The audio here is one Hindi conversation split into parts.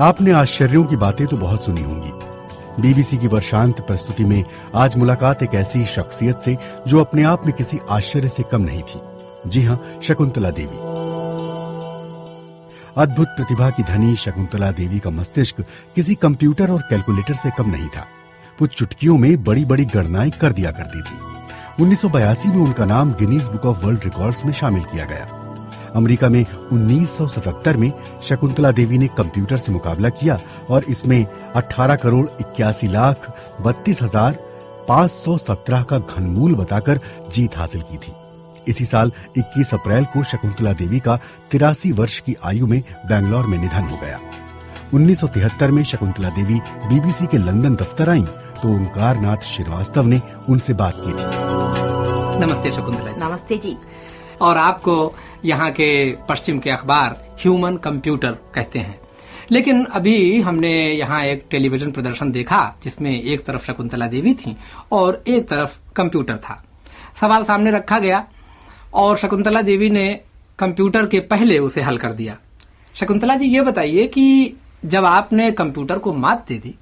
आपने आश्चर्यों की बातें तो बहुत सुनी होंगी। बीबीसी की वर्षांत प्रस्तुति में आज मुलाकात एक ऐसी शख्सियत से जो अपने आप में किसी आश्चर्य से कम नहीं थी। जी हाँ शकुंतला देवी। अद्भुत प्रतिभा की धनी शकुंतला देवी का मस्तिष्क किसी कंप्यूटर और कैलकुलेटर से कम नहीं था। वो चुटकियों में बड़ी बड़ी गणनाएँ कर दिया करती थी। 1982 में उनका नाम Guinness book of world records में शामिल किया गया। अमेरिका में 1977 में शकुंतला देवी ने कंप्यूटर से मुकाबला किया और इसमें 18 करोड़ इक्यासी लाख बत्तीस हज़ार पाँच सौ सत्रह का घनमूल बताकर जीत हासिल की थी। इसी साल 21 अप्रैल को शकुंतला देवी का तिरासी वर्ष की आयु में बैंगलोर में निधन हो गया। 1973 में शकुंतला देवी बीबीसी के लंदन दफ्तर आईं तो ओंकार नाथ श्रीवास्तव ने उनसे बात की थी। नमस्ते शकुंतला नमस्ते जी। और आपको यहाँ के पश्चिम के अखबार ह्यूमन कंप्यूटर कहते हैं। लेकिन अभी हमने यहाँ एक टेलीविज़न प्रदर्शन देखा, जिसमें एक तरफ़ शकुंतला देवी थी और एक तरफ़ कंप्यूटर था। सवाल सामने रखा गया और शकुंतला देवी ने कंप्यूटर के पहले उसे हल कर दिया। शकुंतला जी, ये बताइए कि जब आपने कंप्यूटर को मात दे दी,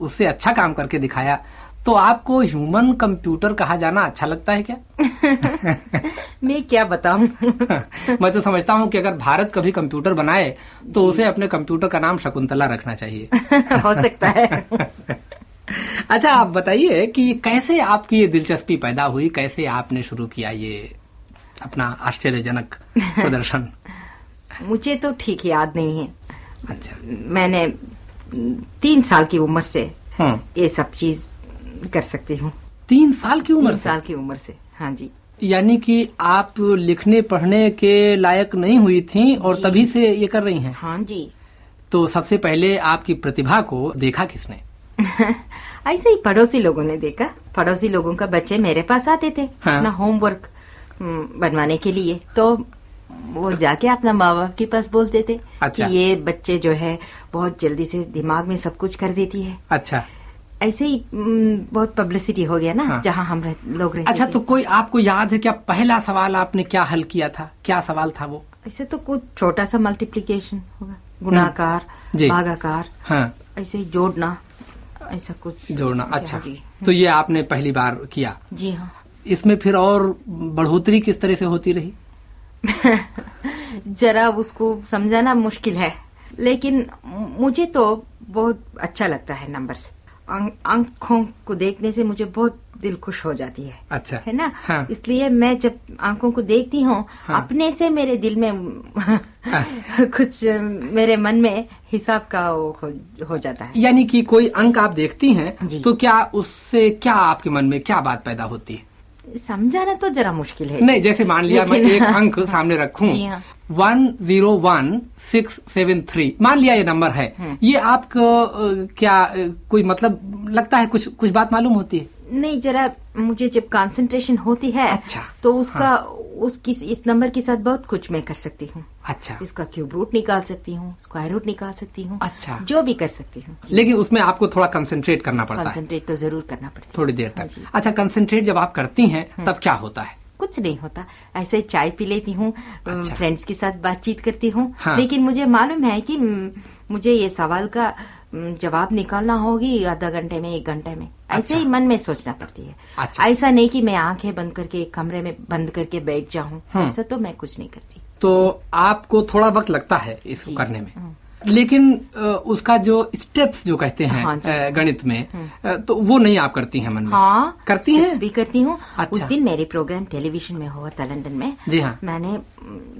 उससे अच्छा काम करके दिखाया तो आपको ह्यूमन कंप्यूटर कहा जाना अच्छा लगता है क्या? मैं क्या बताऊँ? मैं तो समझता हूँ कि अगर भारत कभी कंप्यूटर बनाए तो उसे अपने कंप्यूटर का नाम शकुंतला रखना चाहिए। हो सकता है। अच्छा आप बताइए कि कैसे आपकी ये दिलचस्पी पैदा हुई? कैसे आपने शुरू किया ये अपना आश्चर्यजनक प्रदर्शन? मुझे तो ठीक याद नहीं है। अच्छा। मैंने तीन साल की उम्र से हम्म। ये सब चीज़ कर सकती हूँ। तीन साल की उम्र से? साल की उम्र से हाँ जी। यानी कि आप लिखने पढ़ने के लायक नहीं हुई थी और तभी से ये कर रही हैं? हाँ जी। तो सबसे पहले आपकी प्रतिभा को देखा किसने? ऐसे ही पड़ोसी लोगों ने देखा। पड़ोसी लोगों का बच्चे मेरे पास आते थे हाँ। अपना होमवर्क बनवाने के लिए। तो वो जाके अपना माँ बाप के पास बोलते थे अच्छा। कि ये बच्चे जो है बहुत जल्दी से दिमाग में सब कुछ कर देती है। अच्छा। ऐसे ही बहुत पब्लिसिटी हो गया ना हाँ। जहाँ हम रह, लोग रहते अच्छा थे। तो कोई आपको याद है क्या पहला सवाल आपने क्या हल किया था? क्या सवाल था वो? ऐसे तो कुछ छोटा सा मल्टीप्लीकेशन होगा। गुणाकार भागाकार हाँ। ऐसे ही जोड़ना ऐसा कुछ। जोड़ना अच्छा। जी। तो ये आपने पहली बार किया। जी हाँ। इसमें फिर और बढ़ोतरी किस तरह से होती रही? जरा उसको समझाना मुश्किल है लेकिन मुझे तो बहुत अच्छा लगता है नंबर्स आँखों को देखने से मुझे बहुत दिल खुश हो जाती है। अच्छा। है ना? हाँ। इसलिए मैं जब आँखों को देखती हूँ हाँ। अपने से मेरे दिल में कुछ मेरे मन में हिसाब का हो, हो जाता है। यानी कि कोई अंक आप देखती हैं तो क्या उससे क्या आपके मन में क्या बात पैदा होती है? समझाना तो जरा मुश्किल है नहीं जैसे मान लिया मैं एक अंक सामने रखूँ हाँ। One zero one six seven three मान लिया ये नंबर है हम्म। ये आपको क्या कोई मतलब लगता है कुछ कुछ बात मालूम होती है नहीं जरा मुझे जब कंसंट्रेशन होती है अच्छा। तो उसका उस किस इस नंबर के साथ बहुत कुछ मैं कर सकती हूँ। अच्छा। इसका क्यूब रूट निकाल सकती हूँ स्क्वायर रूट निकाल सकती हूँ अच्छा। जो भी कर सकती हूँ। लेकिन उसमें आपको थोड़ा कंसंट्रेट करना पड़ता है। कंसंट्रेट तो ज़रूर करना पड़ता है। थोड़ी देर हाँ तक अच्छा कंसंट्रेट जब आप करती हैं तब क्या होता है? कुछ नहीं होता। ऐसे चाय पी लेती हूँ अच्छा। फ्रेंड्स के साथ बातचीत करती हूँ। हाँ। लेकिन मुझे मालूम है कि मुझे ये सवाल का जवाब निकालना होगी आधा घंटे में एक घंटे में। ऐसे अच्छा। ही मन में सोचना पड़ती है। अच्छा। ऐसा नहीं कि मैं आँखें बंद करके एक कमरे में बंद करके बैठ जाऊँ। हम्म। ऐसा तो मैं कुछ नहीं करती। तो आपको थोड़ा वक्त लगता है इसको करने में। हम्म। लेकिन उसका जो स्टेप्स जो कहते हैं हाँ गणित में तो वो नहीं आप करती हैं मन में? हाँ करती हैं? भी करती हूँ। अच्छा। उस दिन मेरे प्रोग्राम टेलीविज़न में हुआ था लंदन में। जी हाँ। मैंने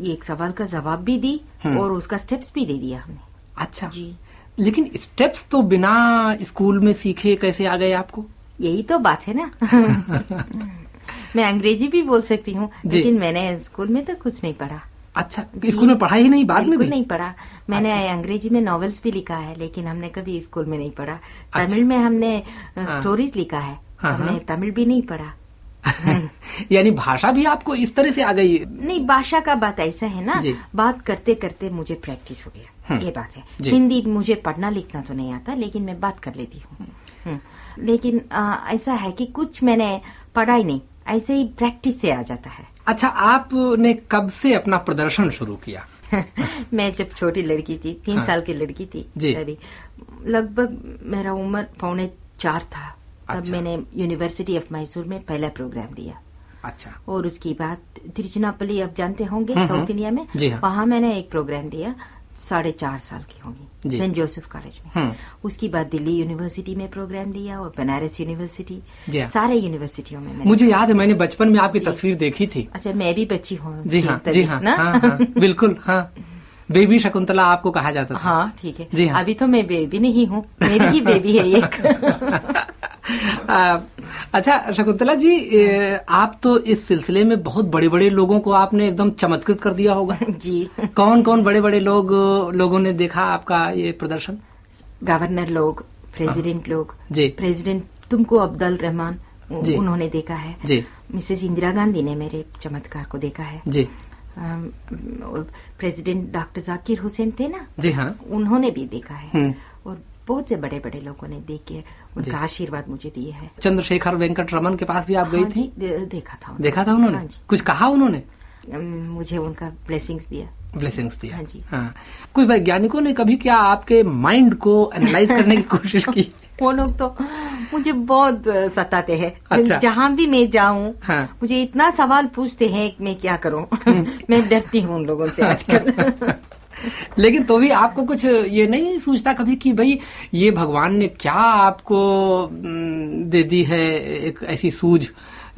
ये एक सवाल का जवाब भी दी हम्म। और उसका स्टेप्स भी दे दिया हमने। अच्छा। जी। लेकिन स्टेप्स तो बिना स्कूल में सीखे कैसे आ गए आपको यही तो बात है ना मैं अंग्रेज़ी भी बोल सकती हूँ लेकिन मैंने स्कूल में तो कुछ नहीं पढ़ा अच्छा स्कूल में पढ़ा ही नहीं बाद में भी नहीं पढ़ा मैंने अच्छा। अंग्रेज़ी में नॉवेल्स भी लिखा है लेकिन हमने कभी स्कूल में नहीं पढ़ा अच्छा। तमिल में हमने हाँ। स्टोरीज लिखा है हाँ, हमने हाँ। तमिल भी नहीं पढ़ा यानी भाषा भी आपको इस तरह से आ गई। नहीं भाषा का बात ऐसा है ना बात करते करते मुझे प्रैक्टिस हो गया। हम्म। ये बात है। हिंदी मुझे पढ़ना लिखना तो नहीं आता लेकिन मैं बात कर लेती हूँ। हम्म। लेकिन आ, ऐसा है कि कुछ मैंने पढ़ा ही नहीं ऐसे ही प्रैक्टिस से आ जाता है। अच्छा आपने कब से अपना प्रदर्शन शुरू किया? मैं जब छोटी लड़की थी तीन हाँ। साल की लड़की थी। तभी। लगभग मेरा उम्र पौने चार था। तब अच्छा। मैंने यूनिवर्सिटी ऑफ़ मैसूर में पहला प्रोग्राम दिया। अच्छा। और उसके बाद तिरुचिनापल्ली आप जानते होंगे हम्म, साउथ हम्म। इंडिया में? हाँ। वहाँ मैंने एक प्रोग्राम दिया साढ़े चार साल की होंगी सेंट जोसेफ कॉलेज में। हम्म। उसके बाद दिल्ली यूनिवर्सिटी में प्रोग्राम दिया और बनारस यूनिवर्सिटी हाँ। सारे यूनिवर्सिटियों में मुझे याद है मैंने बचपन में आपकी तस्वीर देखी थी। अच्छा मैं भी बच्ची हूँ जी हाँ जी हाँ हाँ, हाँ बिल्कुल हाँ। बेबी शकुंतला आपको कहा जाता था। हाँ ठीक है। जी हाँ। अभी तो मैं बेबी नहीं हूँ मेरी ही बेबी है एक। अच्छा शकुंतला जी आप तो इस सिलसिले में बहुत बड़े बड़े लोगों को आपने एकदम चमत्कृत कर दिया होगा। जी। कौन कौन बड़े बड़े लोग लोगों ने देखा आपका ये प्रदर्शन? गवर्नर लोग प्रेसिडेंट लोग। जी। प्रेसिडेंट तुमको अब्दुल रहमान उन्होंने देखा है। जी। मिसेस इंदिरा गांधी ने मेरे चमत्कार को देखा है। जी। प्रेसिडेंट डॉक्टर जाकिर हुसैन थे ना? जी हाँ। उन्होंने भी देखा है। हम्म। बहुत से बड़े बड़े लोगों ने देख के उनका आशीर्वाद मुझे दिए है। चंद्रशेखर वेंकट रमन के पास भी आप गई हाँ थी? दे- देखा था देखा था उन्होंने? हाँ कुछ कहा उन्होंने? मुझे उनका ब्लेसिंग्स दिया। ब्लेसिंग्स दिया। हाँ जी। हाँ। कुछ वैज्ञानिकों ने कभी क्या आपके माइंड को एनालाइज करने की कोशिश की? वो लोग तो मुझे बहुत सताते हैं। अच्छा। जहाँ भी मैं जाऊँ हाँ। मुझे इतना सवाल पूछते हैं मैं क्या करूँ? हम्म। मैं डरती हूँ उन लोगों से आजकल। लेकिन तो भी आपको कुछ ये नहीं सोचता कभी कि भाई ये भगवान ने क्या आपको दे दी है एक ऐसी सूझ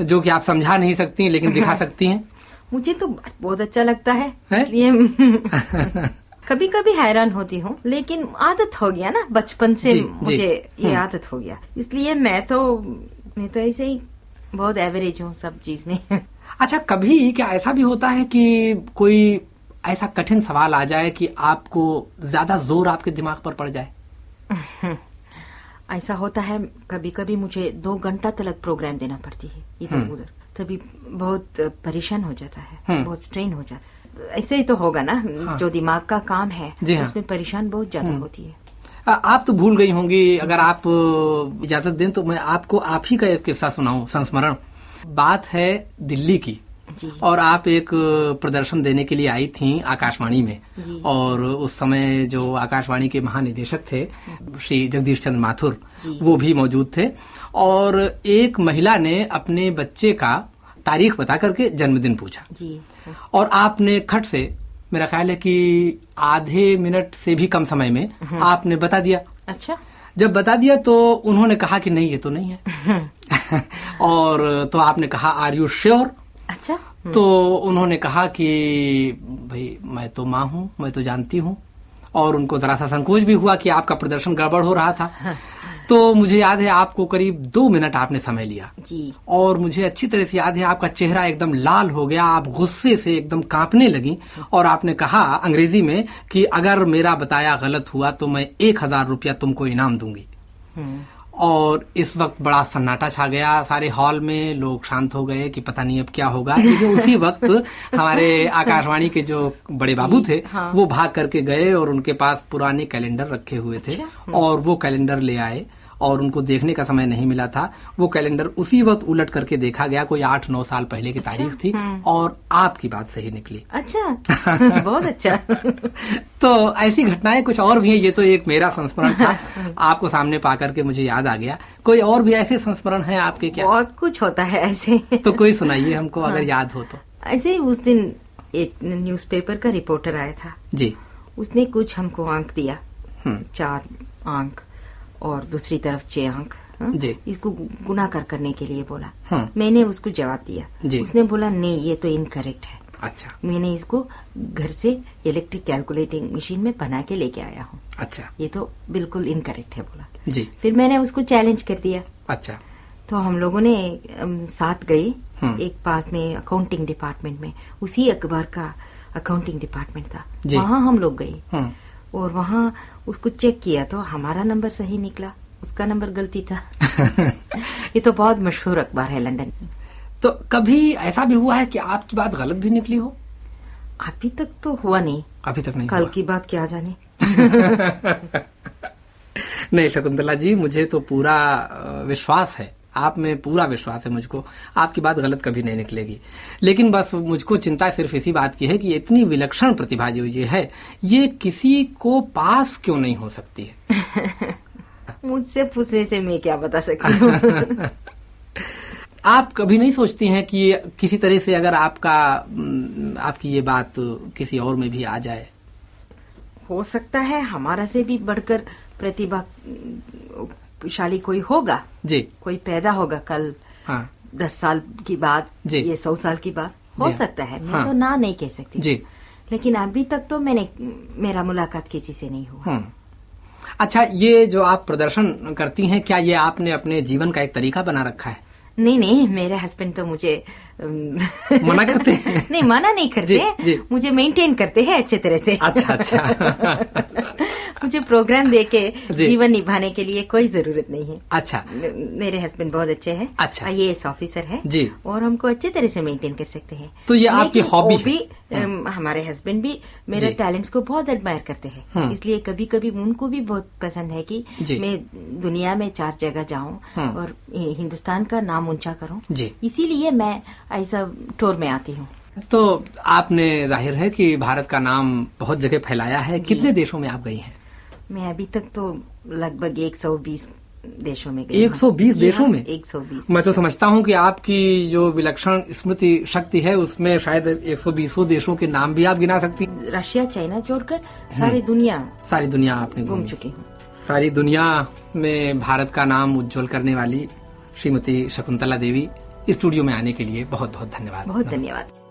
जो कि आप समझा नहीं सकती लेकिन दिखा सकती हैं मुझे तो बहुत अच्छा लगता है है? इसलिए कभी कभी हैरान होती हूँ लेकिन आदत हो गया ना बचपन से जी, मुझे जी। ये हम्म। आदत हो गया इसलिए मैं तो मैं तो ऐसे ही बहुत एवरेज हूँ सब चीज़ में अच्छा कभी क्या ऐसा भी होता है कि कोई ऐसा कठिन सवाल आ जाए कि आपको ज़्यादा ज़ोर आपके दिमाग पर पड़ जाए ऐसा होता है कभी कभी मुझे दो घंटा तक प्रोग्राम देना पड़ती है इधर हम्म। उधर तभी बहुत परेशान हो जाता है हम्म। बहुत स्ट्रेन हो जाता है ऐसे ही तो होगा ना हाँ। जो दिमाग का काम है हाँ। उसमें परेशान बहुत ज़्यादा हम्म। होती है आप तो भूल गई होंगी अगर आप इजाज़त दें तो मैं आपको आप ही का एक किस्सा सुनाऊं संस्मरण बात है दिल्ली की और आप एक प्रदर्शन देने के लिए आई थी आकाशवाणी में। और उस समय जो आकाशवाणी के महानिदेशक थे श्री जगदीश चंद्र माथुर वो भी मौजूद थे। और एक महिला ने अपने बच्चे का तारीख बता करके जन्मदिन पूछा। और आपने खट से मेरा ख्याल है कि आधे मिनट से भी कम समय में आपने बता दिया। अच्छा। जब बता दिया तो उन्होंने कहा कि नहीं ये तो नहीं है। और तो आपने कहा आर यू श्योर अच्छा। तो उन्होंने कहा कि भाई मैं तो माँ हूँ मैं तो जानती हूँ। और उनको जरा सा संकोच भी हुआ कि आपका प्रदर्शन गड़बड़ हो रहा था। तो मुझे याद है आपको करीब दो मिनट आपने समय लिया। जी। और मुझे अच्छी तरह से याद है आपका चेहरा एकदम लाल हो गया आप गुस्से से एकदम कांपने लगी। और आपने कहा अंग्रेज़ी में कि अगर मेरा बताया गलत हुआ तो मैं एक हज़ार रुपया तुमको इनाम दूँगी। हम्म, और इस वक्त बड़ा सन्नाटा छा गया। सारे हॉल में लोग शांत हो गए कि पता नहीं अब क्या होगा। क्योंकि उसी वक्त हमारे आकाशवाणी के जो बड़े बाबू थे हाँ। वो भाग करके गए और उनके पास पुराने कैलेंडर रखे हुए थे अच्छा, और वो कैलेंडर ले आए। और उनको देखने का समय नहीं मिला था। वो कैलेंडर उसी वक्त उलट करके देखा गया कोई आठ नौ साल पहले की अच्छा, तारीख थी हम्म। और आपकी बात सही निकली। अच्छा बहुत अच्छा। तो ऐसी घटनाएँ कुछ और भी हैं ये तो एक मेरा संस्मरण था। आपको सामने पा करके मुझे याद आ गया। कोई और भी ऐसे संस्मरण है आपके क्या? बहुत कुछ होता है ऐसे। तो कोई सुनाइए हमको अगर याद हो तो। ऐसे ही उस दिन एक न्यूज़पेपर का रिपोर्टर आया था। जी। उसने कुछ हमको अंक दिया। हम्म, चार अंक और दूसरी तरफ़ अंक हाँ? जी। इसको गुना कर करने के लिए बोला। हम्म, मैंने उसको जवाब दिया। उसने बोला नहीं ये तो इनकरेक्ट है। अच्छा। मैंने इसको घर से इलेक्ट्रिक कैलकुलेटिंग मशीन में बना के लेके आया हूँ। अच्छा। ये तो बिल्कुल इनकरेक्ट है बोला। जी। फिर मैंने उसको चैलेंज कर दिया। अच्छा। तो हम लोगों ने साथ गए हम्म। एक पास में अकाउंटिंग डिपार्टमेंट में। उसी अखबार का अकाउंटिंग डिपार्टमेंट था। वहाँ हम लोग गए। और वहाँ उसको चेक किया तो हमारा नंबर सही निकला। उसका नंबर गलती था। ये तो बहुत मशहूर अखबार है लंदन में तो कभी ऐसा भी हुआ है कि आपकी बात गलत भी निकली हो? अभी तक तो हुआ नहीं। अभी तक नहीं कल की बात क्या जाने। नहीं शकुंतला जी मुझे तो पूरा विश्वास है। आप में पूरा विश्वास है मुझको। आपकी बात गलत कभी नहीं निकलेगी। लेकिन बस मुझको चिंता सिर्फ़ इसी बात की है कि इतनी विलक्षण प्रतिभा जो ये है ये किसी को पास क्यों नहीं हो सकती है? मुझसे पूछने से मैं क्या बता सकती हूँ? आप कभी नहीं सोचती हैं कि किसी तरह से अगर आपका आपकी ये बात किसी और में भी आ जाए? हो सकता है हमारा से भी बढ़कर प्रतिभाशाली कोई होगा? जी। कोई पैदा होगा कल हाँ। दस साल की बात जी। ये सौ साल की बात? हो सकता है। मैं हाँ। तो ना नहीं कह सकती। जी। लेकिन अभी तक तो मैंने मेरा मुलाकात किसी से नहीं हुआ। हम्म। अच्छा ये जो आप प्रदर्शन करती हैं क्या ये आपने अपने जीवन का एक तरीका बना रखा है? नहीं नहीं मेरे हस्बैंड तो मुझे मना करते हैं? नहीं मना नहीं करते। जी, जी। मुझे मेंटेन करते हैं अच्छे तरह से। अच्छा अच्छा। मुझे प्रोग्राम दे के। जीवन निभाने के लिए कोई ज़रूरत नहीं है अच्छा मेरे हस्बैंड बहुत अच्छे हैं अच्छा। आईएएस ऑफिसर है जी। और हमको अच्छे तरह से मेंटेन कर सकते हैं तो ये आपकी हॉबी वो है। भी हमारे हस्बैंड भी मेरे। टैलेंट्स को बहुत एडमायर करते हैं हम्म। इसलिए कभी कभी उनको भी बहुत पसंद है कि मैं दुनिया में चार जगह जाऊँ हम्म। और हि- हिंदुस्तान का नाम ऊँचा करूँ इसीलिए मैं ऐसा टूर में आती हूँ तो आपने ज़ाहिर है कि भारत का नाम बहुत जगह फैलाया है कितने देशों में आप गई हैं मैं अभी तक तो लगभग 120 देशों में गई 120 देशों में? 120 मैं तो समझता हूँ कि आपकी जो विलक्षण स्मृति शक्ति है उसमें शायद 120 देशों के नाम भी आप गिना सकती रशिया चाइना छोड़कर सारी दुनिया सारी दुनिया आपने घूम घूमी चुकी हूँ। सारी दुनिया में भारत का नाम उज्जवल करने वाली श्रीमती शकुंतला देवी स्टूडियो में आने के लिए बहुत बहुत धन्यवाद। बहुत धन्यवाद।